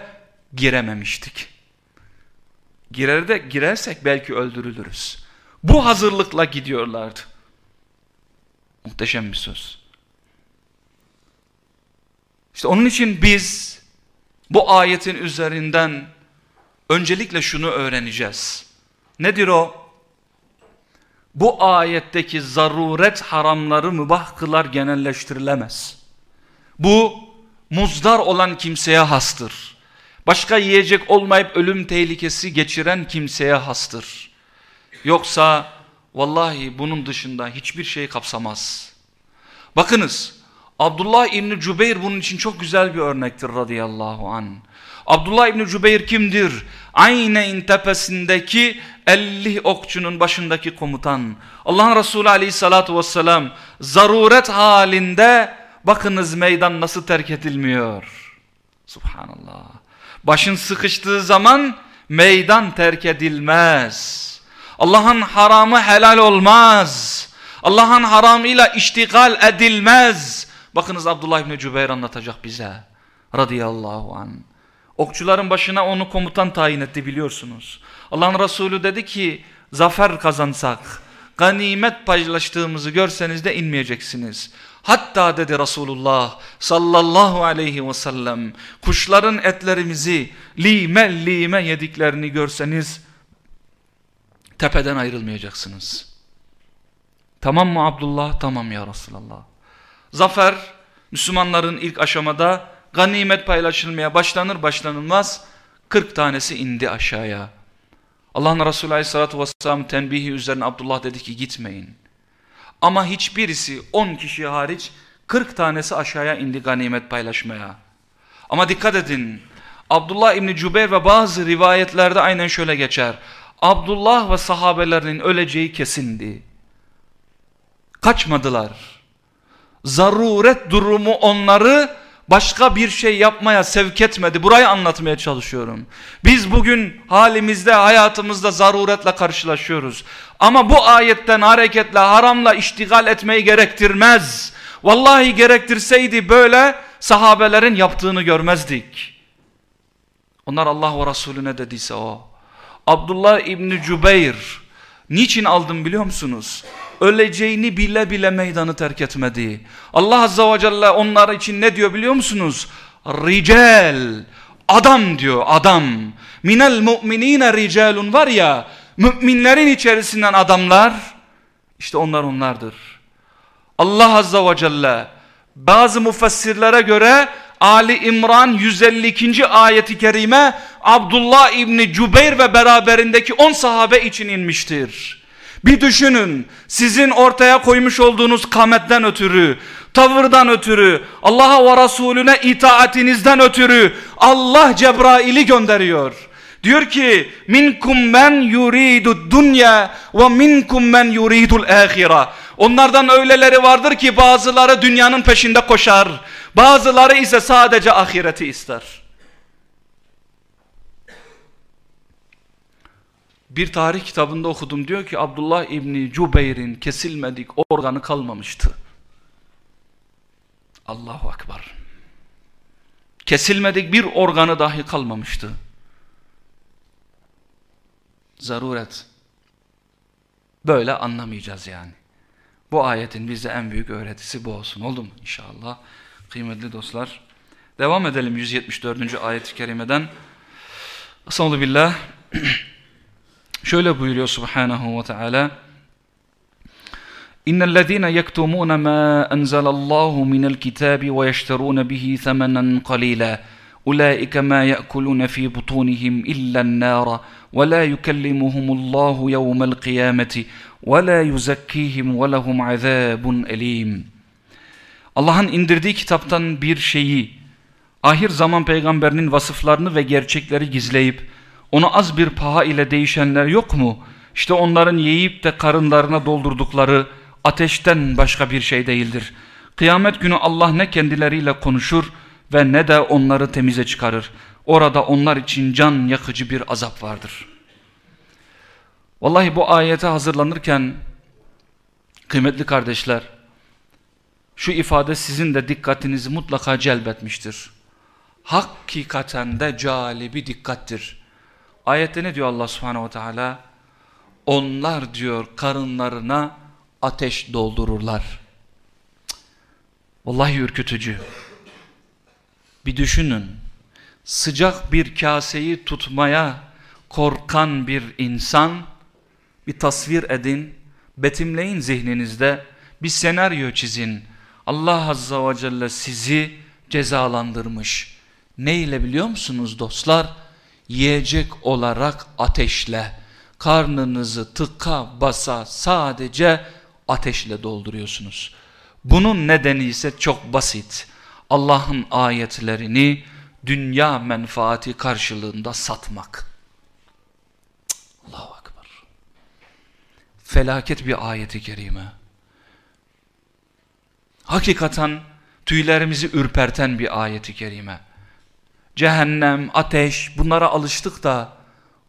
girememiştik. Girer de girersek belki öldürülürüz. Bu hazırlıkla gidiyorlardı. Muhteşem bir söz. İşte onun için biz bu ayetin üzerinden öncelikle şunu öğreneceğiz. Nedir o? Bu ayetteki zaruret haramları mübah kılar genelleştirilemez. Bu muzdar olan kimseye hastır. Başka yiyecek olmayıp ölüm tehlikesi geçiren kimseye hastır. Yoksa vallahi bunun dışında hiçbir şey kapsamaz. Bakınız Abdullah İbni Cübeyr bunun için çok güzel bir örnektir radıyallahu an. Abdullah İbni Cübeyr kimdir? Aynen tepesindeki 50 okçunun başındaki komutan. Allah'ın Resulü aleyhissalatu vesselam zaruret halinde bakınız meydan nasıl terk edilmiyor. Subhanallah. Başın sıkıştığı zaman meydan terk edilmez. Allah'ın haramı helal olmaz. Allah'ın haramıyla iştigal edilmez. Bakınız Abdullah İbni Cübeyr anlatacak bize. Radıyallahu anh. Okçuların başına onu komutan tayin etti biliyorsunuz. Allah'ın Resulü dedi ki zafer kazansak, ganimet paylaştığımızı görseniz de inmeyeceksiniz. Hatta dedi Resulullah sallallahu aleyhi ve sellem kuşların etlerimizi lime lime yediklerini görseniz tepeden ayrılmayacaksınız. Tamam mı Abdullah? Tamam ya Resulallah. Zafer Müslümanların ilk aşamada ganimet paylaşılmaya başlanır başlanılmaz 40 tanesi indi aşağıya. Allah'ın Resulü Aleyhisselatü Vesselam tenbihi üzerine Abdullah dedi ki gitmeyin. Ama hiçbirisi 10 kişi hariç 40 tanesi aşağıya indi ganimet paylaşmaya. Ama dikkat edin Abdullah İbni Cübeyr ve bazı rivayetlerde aynen şöyle geçer. Abdullah ve sahabelerinin öleceği kesindi. Kaçmadılar. Zaruret durumu onları başka bir şey yapmaya sevk etmedi. Burayı anlatmaya çalışıyorum. Biz bugün halimizde, hayatımızda zaruretle karşılaşıyoruz. Ama bu ayetten hareketle haramla iştigal etmeyi gerektirmez. Vallahi gerektirseydi böyle sahabelerin yaptığını görmezdik. Onlar Allah ve Resulü ne dediyse o. Abdullah İbni Cübeyr niçin aldım biliyor musunuz? Öleceğini bile bile meydanı terk etmedi. Allah Azze ve Celle onlar için ne diyor biliyor musunuz? Ricel, adam diyor adam. Minel mu'minine ricalun var ya, müminlerin içerisinden adamlar, işte onlar onlardır. Allah Azze ve Celle bazı müfessirlere göre Ali İmran 152. ayeti kerime Abdullah İbni Cübeyr ve beraberindeki 10 sahabe için inmiştir. Bir düşünün sizin ortaya koymuş olduğunuz kametten ötürü, tavırdan ötürü, Allah'a ve Resulüne itaatinizden ötürü Allah Cebrail'i gönderiyor. Diyor ki minkum men yuridu dunya ve minkum men yuridul ahira. Onlardan öyleleri vardır ki bazıları dünyanın peşinde koşar. Bazıları ise sadece ahireti ister. Bir tarih kitabında okudum diyor ki Abdullah İbni Cübeyr'in kesilmedik organı kalmamıştı. Allahu Akbar. Kesilmedik bir organı dahi kalmamıştı. Zaruret. Böyle anlamayacağız yani. Bu ayetin bize en büyük öğretisi bu olsun. Oldu mu inşallah? Kıymetli dostlar. Devam edelim 174. ayet-i kerimeden. Billah. Şöyle buyuruyor Subhanahu ve Teala. إن الذين يكتمون ما أنزل الله من الكتاب ويشترون به ثمنا قليلا أولئك ما يأكلون في بطونهم إلا النار ولا يكلمهم الله يوم القيامة ولا يزكيهم ولهم عذاب أليم Allah'ın indirdiği kitaptan bir şeyi, ahir zaman peygamberinin vasıflarını ve gerçekleri gizleyip, onu az bir paha ile değişenler yok mu? İşte onların yiyip de karınlarına doldurdukları, ateşten başka bir şey değildir. Kıyamet günü Allah ne kendileriyle konuşur ve ne de onları temize çıkarır. Orada onlar için can yakıcı bir azap vardır. Vallahi bu ayete hazırlanırken kıymetli kardeşler şu ifade sizin de dikkatinizi mutlaka celbetmiştir. Hakikaten de calibi dikkattir. Ayette ne diyor Allah subhanehu ve teala? Onlar diyor karınlarına ateş doldururlar. Vallahi ürkütücü. Bir düşünün. Sıcak bir kaseyi tutmaya korkan bir insan bir tasvir edin, betimleyin zihninizde, bir senaryo çizin. Allah Azza ve Celle sizi cezalandırmış. Ne ile biliyor musunuz dostlar? Yiyecek olarak ateşle, karnınızı tıka basa sadece ateşle dolduruyorsunuz. Bunun nedeni ise çok basit. Allah'ın ayetlerini dünya menfaati karşılığında satmak. Allahu Akbar. Felaket bir ayeti kerime. Hakikaten tüylerimizi ürperten bir ayeti kerime. Cehennem, ateş bunlara alıştık da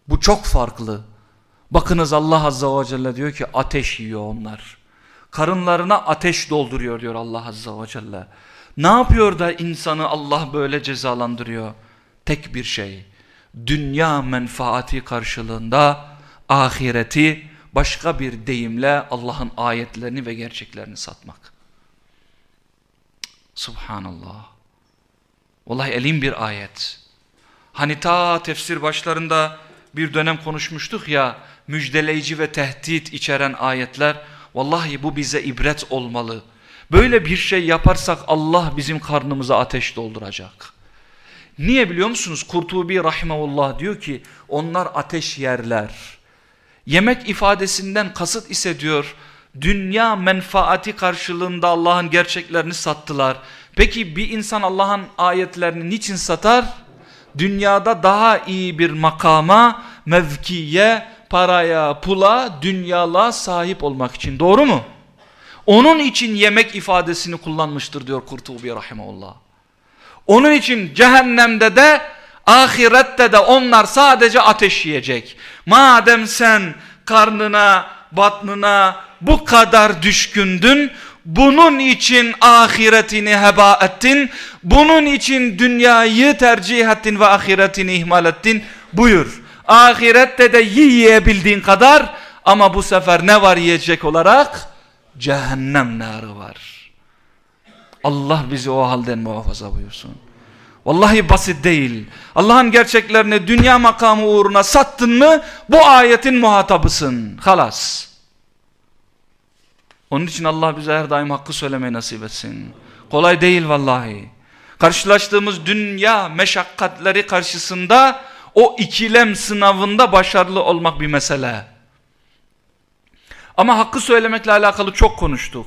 bu çok farklı. Bakınız Allah Azza ve Celle diyor ki ateş yiyor onlar. Karınlarına ateş dolduruyor diyor Allah Azza ve Celle. Ne yapıyor da insanı Allah böyle cezalandırıyor? Tek bir şey. Dünya menfaati karşılığında ahireti başka bir deyimle Allah'ın ayetlerini ve gerçeklerini satmak. Subhanallah. Vallahi elim bir ayet. Hani ta tefsir başlarında bir dönem konuşmuştuk ya müjdeleyici ve tehdit içeren ayetler. Vallahi bu bize ibret olmalı. Böyle bir şey yaparsak Allah bizim karnımıza ateş dolduracak. Niye biliyor musunuz? Kurtubi rahimahullah diyor ki onlar ateş yerler. Yemek ifadesinden kasıt ise diyor dünya menfaati karşılığında Allah'ın gerçeklerini sattılar. Peki bir insan Allah'ın ayetlerini niçin satar? Dünyada daha iyi bir makama, mevkiye, paraya, pula, dünyalığa sahip olmak için. Doğru mu? Onun için yemek ifadesini kullanmıştır diyor Kurtubi Rahimullah. Onun için cehennemde de ahirette de onlar sadece ateş yiyecek. Madem sen karnına, batnına bu kadar düşkündün, bunun için ahiretini heba ettin, bunun için dünyayı tercih ettin ve ahiretini ihmal ettin. Buyur. Ahirette de yiyebildiğin kadar ama bu sefer ne var yiyecek olarak? Cehennem narı var. Allah bizi o halden muhafaza buyursun. Vallahi basit değil. Allah'ın gerçeklerini dünya makamı uğruna sattın mı bu ayetin muhatabısın. Halas. Onun için Allah bize her daim hakkı söylemeyi nasip etsin. Kolay değil vallahi. Karşılaştığımız dünya meşakkatleri karşısında o ikilem sınavında başarılı olmak bir mesele. Ama hakkı söylemekle alakalı çok konuştuk.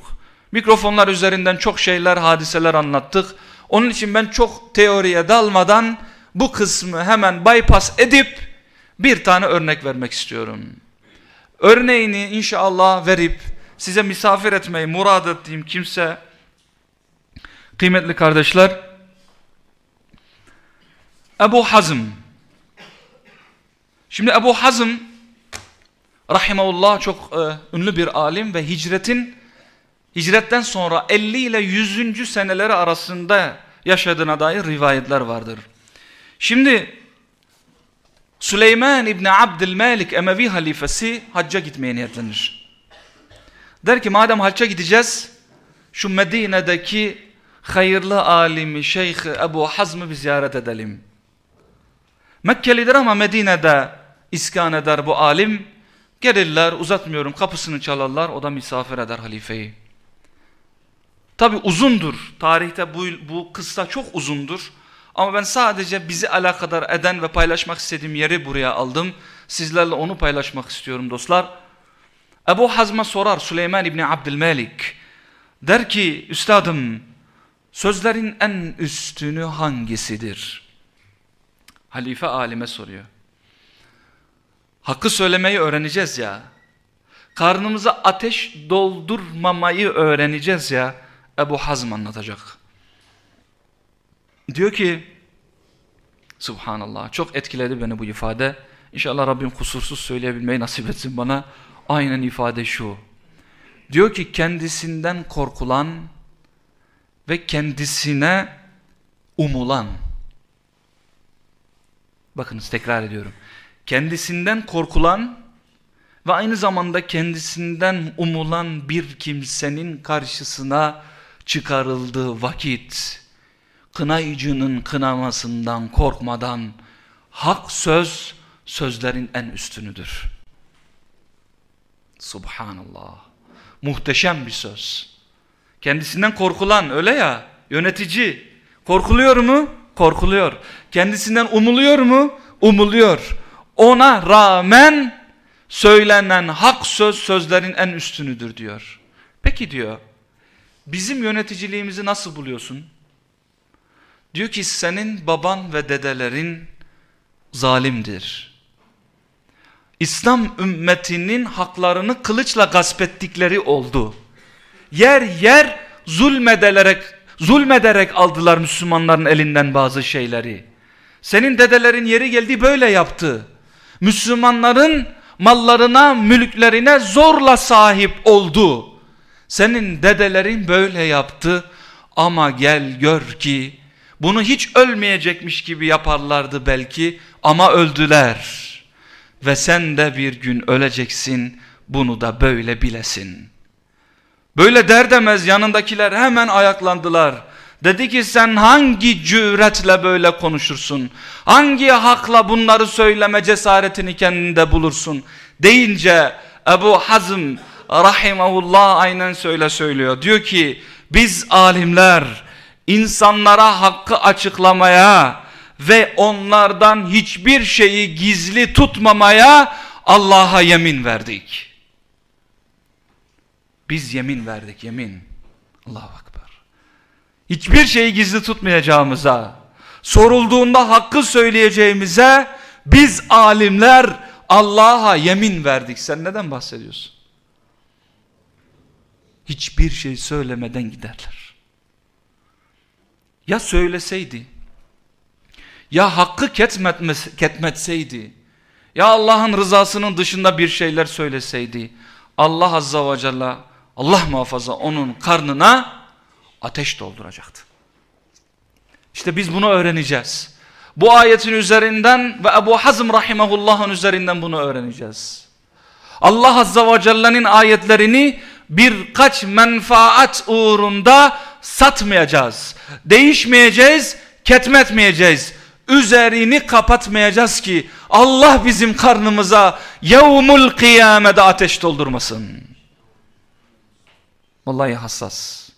Mikrofonlar üzerinden çok şeyler, hadiseler anlattık. Onun için ben çok teoriye dalmadan bu kısmı hemen bypass edip bir tane örnek vermek istiyorum. Örneğini inşallah verip size misafir etmeyi murad ettiğim kimse kıymetli kardeşler Ebu Hazm Şimdi Ebu Hazm Rahimahullah çok e, ünlü bir alim ve hicretin hicretten sonra 50 ile 100. seneleri arasında yaşadığına dair rivayetler vardır. Şimdi Süleyman İbni Abdülmelik Emevi halifesi hacca gitmeye niyetlenir. Der ki madem hacca gideceğiz şu Medine'deki hayırlı alimi Şeyh Ebu Hazm'ı bir ziyaret edelim. Mekkelidir ama Medine'de iskan eder bu alim. Gelirler uzatmıyorum kapısını çalarlar o da misafir eder halifeyi. Tabi uzundur tarihte bu, bu kıssa çok uzundur. Ama ben sadece bizi alakadar eden ve paylaşmak istediğim yeri buraya aldım. Sizlerle onu paylaşmak istiyorum dostlar. Ebu Hazm'a sorar Süleyman İbni Abdülmelik. Der ki üstadım sözlerin en üstünü hangisidir? Halife alime soruyor. Hakkı söylemeyi öğreneceğiz ya. Karnımıza ateş doldurmamayı öğreneceğiz ya. Ebu Hazm anlatacak. Diyor ki Subhanallah çok etkiledi beni bu ifade. İnşallah Rabbim kusursuz söyleyebilmeyi nasip etsin bana. Aynen ifade şu. Diyor ki kendisinden korkulan ve kendisine umulan. Bakınız tekrar ediyorum. Kendisinden korkulan ve aynı zamanda kendisinden umulan bir kimsenin karşısına çıkarıldığı vakit kınayıcının kınamasından korkmadan hak söz sözlerin en üstünüdür. Subhanallah. Muhteşem bir söz. Kendisinden korkulan öyle ya yönetici korkuluyor mu? Korkuluyor. Kendisinden umuluyor mu? Umuluyor. Ona rağmen söylenen hak söz sözlerin en üstünüdür diyor. Peki diyor bizim yöneticiliğimizi nasıl buluyorsun? Diyor ki senin baban ve dedelerin zalimdir. İslam ümmetinin haklarını kılıçla gasp ettikleri oldu. Yer yer zulmederek, zulmederek aldılar Müslümanların elinden bazı şeyleri. Senin dedelerin yeri geldi böyle yaptı. Müslümanların mallarına, mülklerine zorla sahip oldu. Senin dedelerin böyle yaptı ama gel gör ki bunu hiç ölmeyecekmiş gibi yaparlardı belki ama öldüler. Ve sen de bir gün öleceksin bunu da böyle bilesin. Böyle der demez yanındakiler hemen ayaklandılar. Dedi ki sen hangi cüretle böyle konuşursun? Hangi hakla bunları söyleme cesaretini kendinde bulursun? Deyince Ebu Hazm rahimahullah aynen söyle söylüyor. Diyor ki biz alimler insanlara hakkı açıklamaya ve onlardan hiçbir şeyi gizli tutmamaya Allah'a yemin verdik. Biz yemin verdik yemin. Allahu Akbar. Hiçbir şeyi gizli tutmayacağımıza, sorulduğunda hakkı söyleyeceğimize biz alimler Allah'a yemin verdik. Sen neden bahsediyorsun? Hiçbir şey söylemeden giderler. Ya söyleseydi, ya hakkı ketmetseydi, ya Allah'ın rızasının dışında bir şeyler söyleseydi, Allah Azza ve Celle, Allah muhafaza onun karnına ateş dolduracaktı. İşte biz bunu öğreneceğiz. Bu ayetin üzerinden ve Ebu Hazm rahimahullah'ın üzerinden bunu öğreneceğiz. Allah Azza ve Celle'nin ayetlerini birkaç menfaat uğrunda satmayacağız. Değişmeyeceğiz, ketmetmeyeceğiz. Üzerini kapatmayacağız ki Allah bizim karnımıza yevmul kıyamede ateş doldurmasın. Vallahi hassas.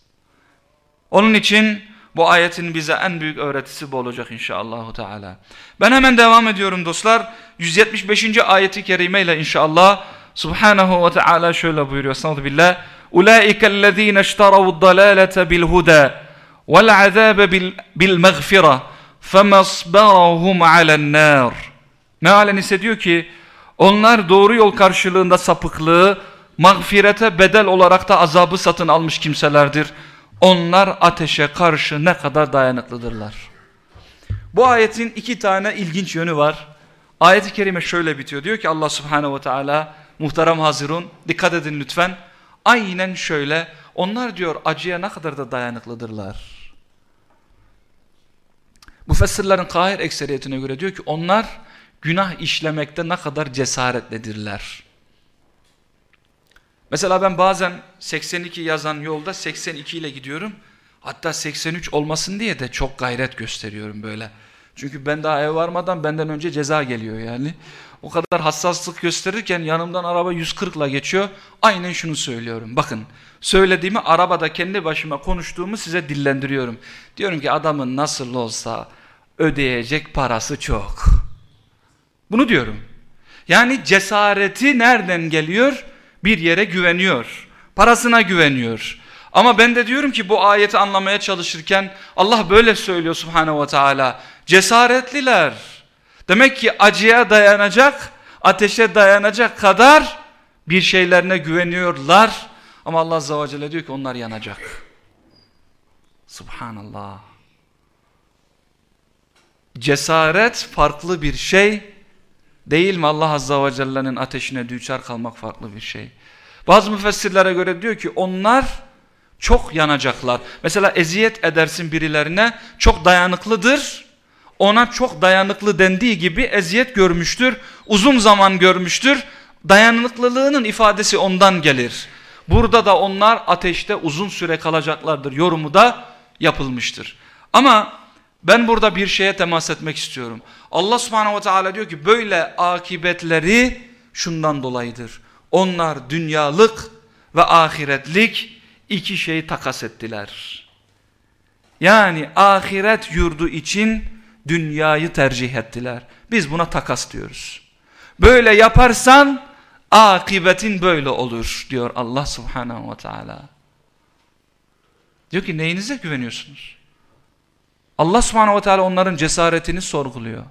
Onun için bu ayetin bize en büyük öğretisi bu olacak inşallah. Teala. Ben hemen devam ediyorum dostlar. 175. ayeti kerime ile inşallah Subhanahu ve Teala şöyle buyuruyor. Estağfurullah billah. Ulaikellezine iştaravu'd-dalalete bil-huda vel-azabe bil-mağfira femasbarahum alen-nar. Mealen ise diyor ki onlar doğru yol karşılığında sapıklığı mağfirete bedel olarak da azabı satın almış kimselerdir. Onlar ateşe karşı ne kadar dayanıklıdırlar. Bu ayetin iki tane ilginç yönü var. Ayet-i kerime şöyle bitiyor. Diyor ki Allah subhanehu ve teala Muhterem Hazirun dikkat edin lütfen. Aynen şöyle onlar diyor acıya ne kadar da dayanıklıdırlar. Müfessirlerin kahir ekseriyetine göre diyor ki onlar günah işlemekte ne kadar cesaretlidirler. Mesela ben bazen 82 yazan yolda 82 ile gidiyorum. Hatta 83 olmasın diye de çok gayret gösteriyorum böyle. Çünkü ben daha ev varmadan benden önce ceza geliyor yani. O kadar hassaslık gösterirken yanımdan araba 140 ile geçiyor. Aynen şunu söylüyorum. Bakın söylediğimi arabada kendi başıma konuştuğumu size dillendiriyorum. Diyorum ki adamın nasıl olsa ödeyecek parası çok. Bunu diyorum. Yani cesareti nereden geliyor? Bir yere güveniyor. Parasına güveniyor. Ama ben de diyorum ki bu ayeti anlamaya çalışırken Allah böyle söylüyor subhanehu ve teala. Cesaretliler. Demek ki acıya dayanacak, ateşe dayanacak kadar bir şeylerine güveniyorlar. Ama Allah azze ve celle diyor ki onlar yanacak. Subhanallah. Cesaret farklı bir şey değil mi? Allah azze ve celle'nin ateşine düçar kalmak farklı bir şey. Bazı müfessirlere göre diyor ki onlar çok yanacaklar. Mesela eziyet edersin birilerine çok dayanıklıdır. Ona çok dayanıklı dendiği gibi eziyet görmüştür. Uzun zaman görmüştür. Dayanıklılığının ifadesi ondan gelir. Burada da onlar ateşte uzun süre kalacaklardır yorumu da yapılmıştır. Ama ben burada bir şeye temas etmek istiyorum. Allah subhanehu ve teala diyor ki böyle akibetleri şundan dolayıdır. Onlar dünyalık ve ahiretlik iki şeyi takas ettiler. Yani ahiret yurdu için dünyayı tercih ettiler. Biz buna takas diyoruz. Böyle yaparsan akibetin böyle olur diyor Allah subhanahu ve teala. Diyor ki neyinize güveniyorsunuz? Allah subhanahu ve teala onların cesaretini sorguluyor.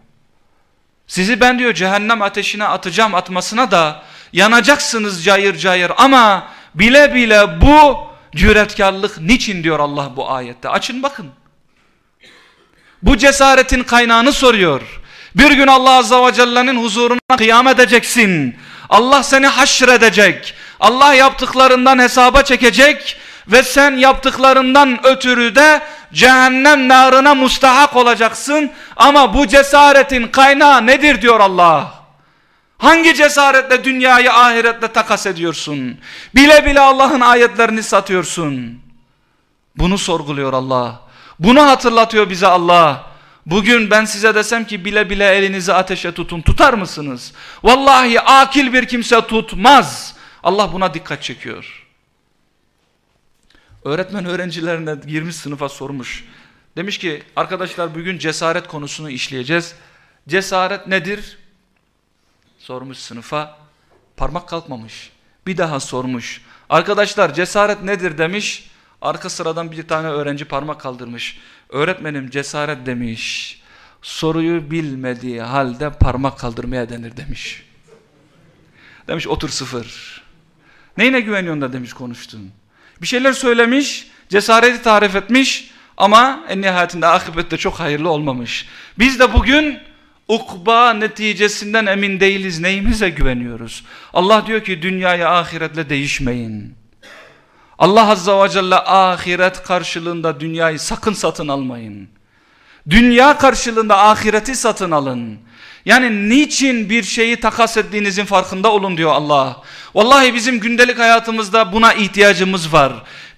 Sizi ben diyor cehennem ateşine atacağım atmasına da yanacaksınız cayır cayır ama bile bile bu cüretkarlık niçin diyor Allah bu ayette. Açın bakın. Bu cesaretin kaynağını soruyor. Bir gün Allah Azza ve Celle'nin huzuruna kıyam edeceksin. Allah seni haşredecek. Allah yaptıklarından hesaba çekecek ve sen yaptıklarından ötürü de cehennem narına mustahak olacaksın. Ama bu cesaretin kaynağı nedir diyor Allah. Hangi cesaretle dünyayı ahiretle takas ediyorsun? Bile bile Allah'ın ayetlerini satıyorsun. Bunu sorguluyor Allah. Bunu hatırlatıyor bize Allah. Bugün ben size desem ki bile bile elinizi ateşe tutun. Tutar mısınız? Vallahi akil bir kimse tutmaz. Allah buna dikkat çekiyor. Öğretmen öğrencilerine girmiş sınıfa sormuş. Demiş ki arkadaşlar bugün cesaret konusunu işleyeceğiz. Cesaret nedir? Sormuş sınıfa. Parmak kalkmamış. Bir daha sormuş. Arkadaşlar cesaret nedir demiş. Arka sıradan bir tane öğrenci parmak kaldırmış. Öğretmenim cesaret demiş. Soruyu bilmediği halde parmak kaldırmaya denir demiş. Demiş otur sıfır. Neyine güveniyorsun da demiş konuştun. Bir şeyler söylemiş, cesareti tarif etmiş ama en nihayetinde akıbette çok hayırlı olmamış. Biz de bugün ukba neticesinden emin değiliz. Neyimize güveniyoruz? Allah diyor ki dünyayı ahiretle değişmeyin. Allah Azza ve Celle ahiret karşılığında dünyayı sakın satın almayın. Dünya karşılığında ahireti satın alın. Yani niçin bir şeyi takas ettiğinizin farkında olun diyor Allah. Vallahi bizim gündelik hayatımızda buna ihtiyacımız var.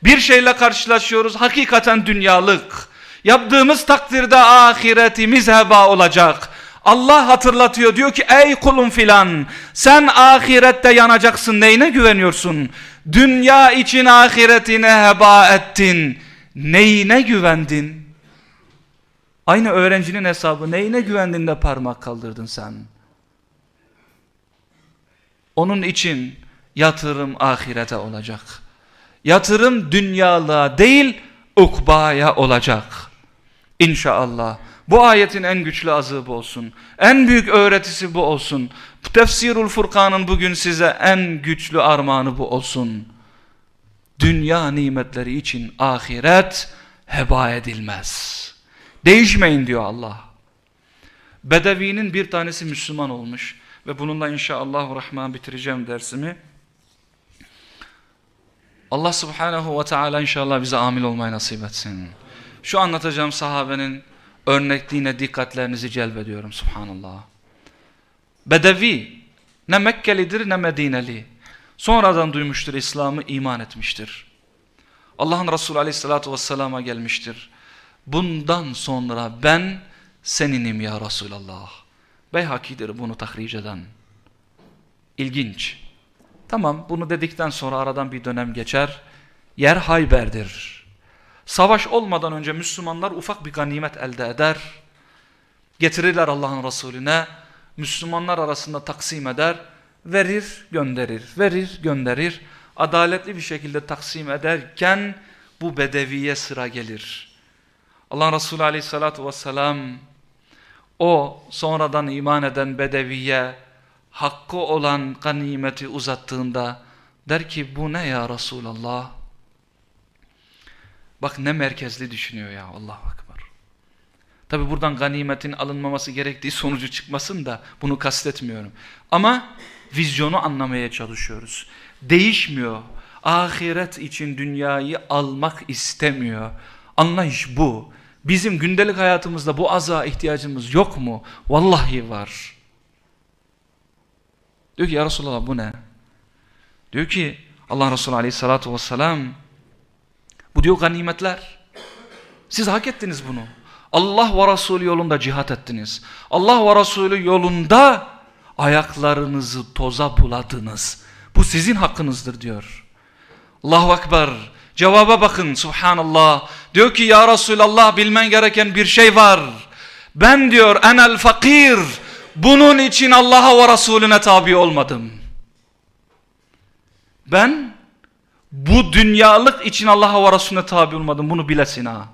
Bir şeyle karşılaşıyoruz hakikaten dünyalık. Yaptığımız takdirde ahiretimiz heba olacak. Allah hatırlatıyor diyor ki ey kulum filan sen ahirette yanacaksın neyine güveniyorsun? Dünya için ahiretine heba ettin. Neyine güvendin? Aynı öğrencinin hesabı neyine güvendin de parmak kaldırdın sen? Onun için yatırım ahirete olacak. Yatırım dünyalığa değil ukbaya olacak. İnşallah. Bu ayetin en güçlü azığı bu olsun. En büyük öğretisi bu olsun. Tefsirul Furkan'ın bugün size en güçlü armağanı bu olsun. Dünya nimetleri için ahiret heba edilmez. Değişmeyin diyor Allah. Bedevinin bir tanesi Müslüman olmuş ve bununla inşallah rahman bitireceğim dersimi. Allah subhanehu ve teala inşallah bize amil olmayı nasip etsin. Şu anlatacağım sahabenin örnekliğine dikkatlerinizi celbediyorum subhanallah. Bedevi ne Mekkelidir ne Medineli. Sonradan duymuştur İslam'ı iman etmiştir. Allah'ın Resulü aleyhissalatü vesselama gelmiştir. Bundan sonra ben seninim ya Resulallah. Beyhakidir bunu tahric eden. İlginç. Tamam bunu dedikten sonra aradan bir dönem geçer. Yer Hayber'dir. Savaş olmadan önce Müslümanlar ufak bir ganimet elde eder. Getirirler Allah'ın Resulüne. Müslümanlar arasında taksim eder. Verir gönderir. Verir gönderir. Adaletli bir şekilde taksim ederken bu bedeviye sıra gelir. Allah Resulü aleyhissalatu vesselam o sonradan iman eden bedeviye hakkı olan ganimeti uzattığında der ki bu ne ya Resulallah? Bak ne merkezli düşünüyor ya Allahu Ekber. Tabi buradan ganimetin alınmaması gerektiği sonucu çıkmasın da bunu kastetmiyorum. Ama vizyonu anlamaya çalışıyoruz. Değişmiyor. Ahiret için dünyayı almak istemiyor. Anlayış bu. Bizim gündelik hayatımızda bu aza ihtiyacımız yok mu? Vallahi var. Diyor ki ya Resulallah bu ne? Diyor ki Allah Resulü aleyhissalatu vesselam bu diyor ganimetler. Siz hak ettiniz bunu. Allah ve Resulü yolunda cihat ettiniz. Allah ve Resulü yolunda ayaklarınızı toza buladınız. Bu sizin hakkınızdır diyor. Allahu Ekber. Cevaba bakın subhanallah. Diyor ki ya Resulallah bilmen gereken bir şey var. Ben diyor enel fakir. Bunun için Allah'a ve Resulüne tabi olmadım. Ben bu dünyalık için Allah'a ve Resulüne tabi olmadım. Bunu bilesin ha.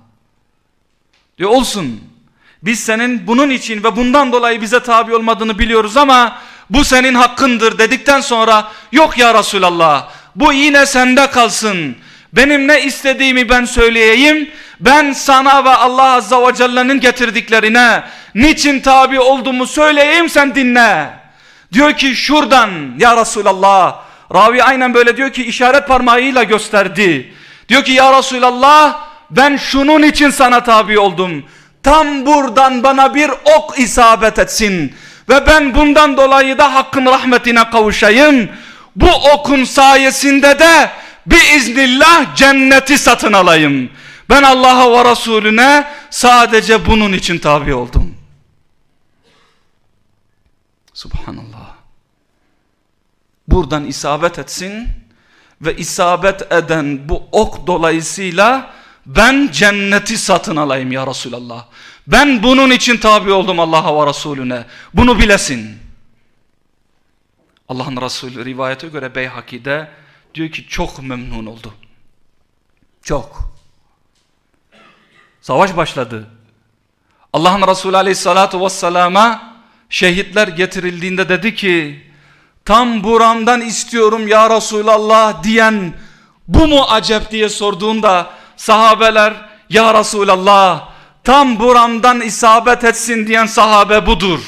Diyor olsun. Biz senin bunun için ve bundan dolayı bize tabi olmadığını biliyoruz ama bu senin hakkındır dedikten sonra yok ya Resulallah bu yine sende kalsın. Benim ne istediğimi ben söyleyeyim. Ben sana ve Allah Azza ve Celle'nin getirdiklerine niçin tabi olduğumu söyleyeyim sen dinle. Diyor ki şuradan ya Resulallah. Ravi aynen böyle diyor ki işaret parmağıyla gösterdi. Diyor ki ya Resulallah ben şunun için sana tabi oldum. Tam buradan bana bir ok isabet etsin. Ve ben bundan dolayı da hakkın rahmetine kavuşayım. Bu okun sayesinde de biiznillah cenneti satın alayım. Ben Allah'a ve Resulüne sadece bunun için tabi oldum. Subhanallah. Buradan isabet etsin ve isabet eden bu ok dolayısıyla ben cenneti satın alayım ya Resulallah. Ben bunun için tabi oldum Allah'a ve Resulüne. Bunu bilesin. Allah'ın Resulü rivayete göre Beyhaki'de diyor ki çok memnun oldu. Çok. Savaş başladı. Allah'ın Resulü aleyhissalatu vesselama şehitler getirildiğinde dedi ki tam buramdan istiyorum ya Resulallah diyen bu mu acep diye sorduğunda sahabeler ya Resulallah tam buramdan isabet etsin diyen sahabe budur.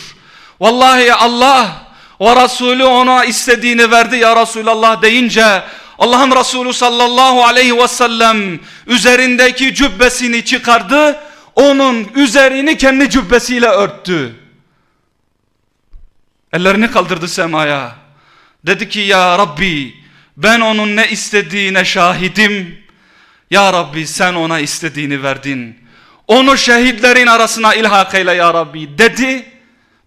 Vallahi Allah ve Resulü ona istediğini verdi ya Resulallah deyince Allah'ın Resulü sallallahu aleyhi ve sellem üzerindeki cübbesini çıkardı. Onun üzerini kendi cübbesiyle örttü. Ellerini kaldırdı semaya. Dedi ki ya Rabbi ben onun ne istediğine şahidim. Ya Rabbi sen ona istediğini verdin. Onu şehitlerin arasına ilhak eyle ya Rabbi dedi.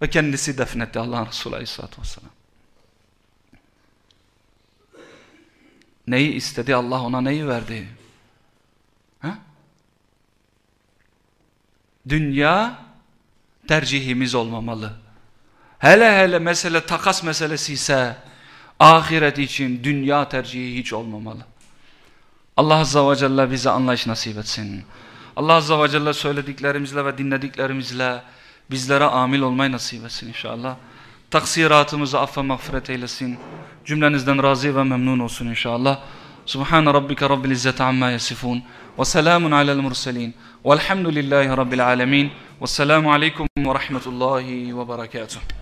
Ve kendisi defnetti Allah'ın Resulü aleyhissalatü vesselam. Neyi istedi Allah ona neyi verdi? Ha? Dünya tercihimiz olmamalı. Hele hele mesele takas meselesi ise ahiret için dünya tercihi hiç olmamalı. Allah Azza ve Celle bize anlayış nasip etsin. Allah Azza ve Celle söylediklerimizle ve dinlediklerimizle bizlere amil olmayı nasip etsin inşallah. Taksiratımızı affa mağfiret eylesin. Cümlenizden razı ve memnun olsun inşallah. Subhan rabbike rabbil izzeti amma yasifun. Ve selamun alel murselin. Velhamdülillahi rabbil alemin. Vesselamu aleyküm ve rahmetullahi ve berekatuhu.